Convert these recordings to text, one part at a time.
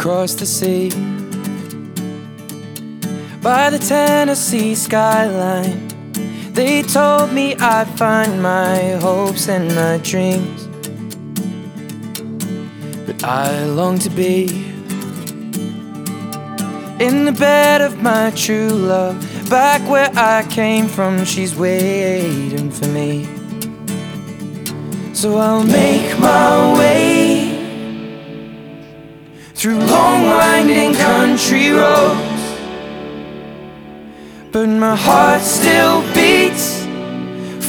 across the sea by the Tennessee skyline. They told me I'd find my hopes and my dreams. But I long to be in the bed of my true love, back where I came from. She's waiting for me. So I'll make my way through long winding country roads. But my heart still beats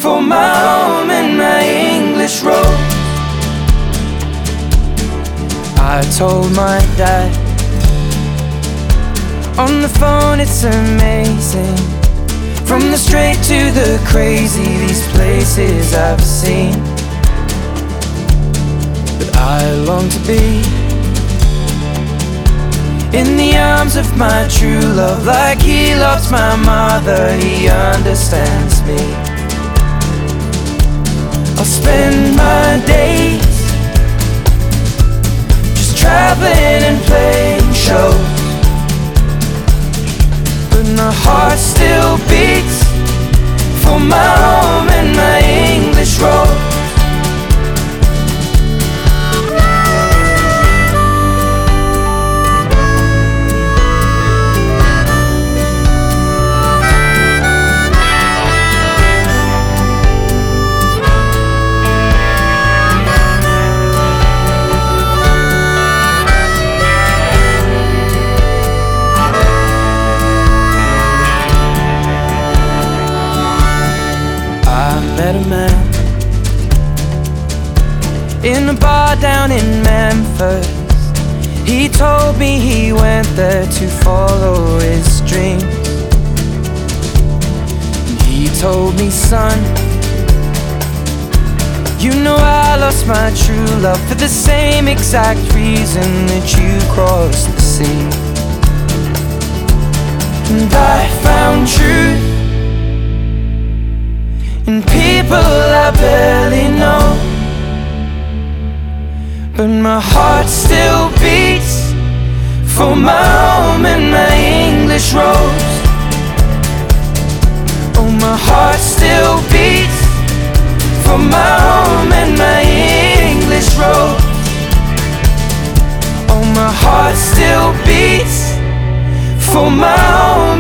for my home and my English road. I told my dad on the phone, it's amazing. From the straight to the crazy, these places I've seen. But I long to be in the arms of my true love, like he loves my mother, he understands me. I'll spend my days just traveling and playing shows, but my heart still beats for my met a man in a bar down in Memphis. He told me he went there to follow his dreams. He told me, son, you know I lost my true love for the same exact reason that you crossed the sea. And I found truth in people But my heart still beats for my home and my English rose. Oh, my heart still beats for my home and my English rose. Oh, my heart still beats for my home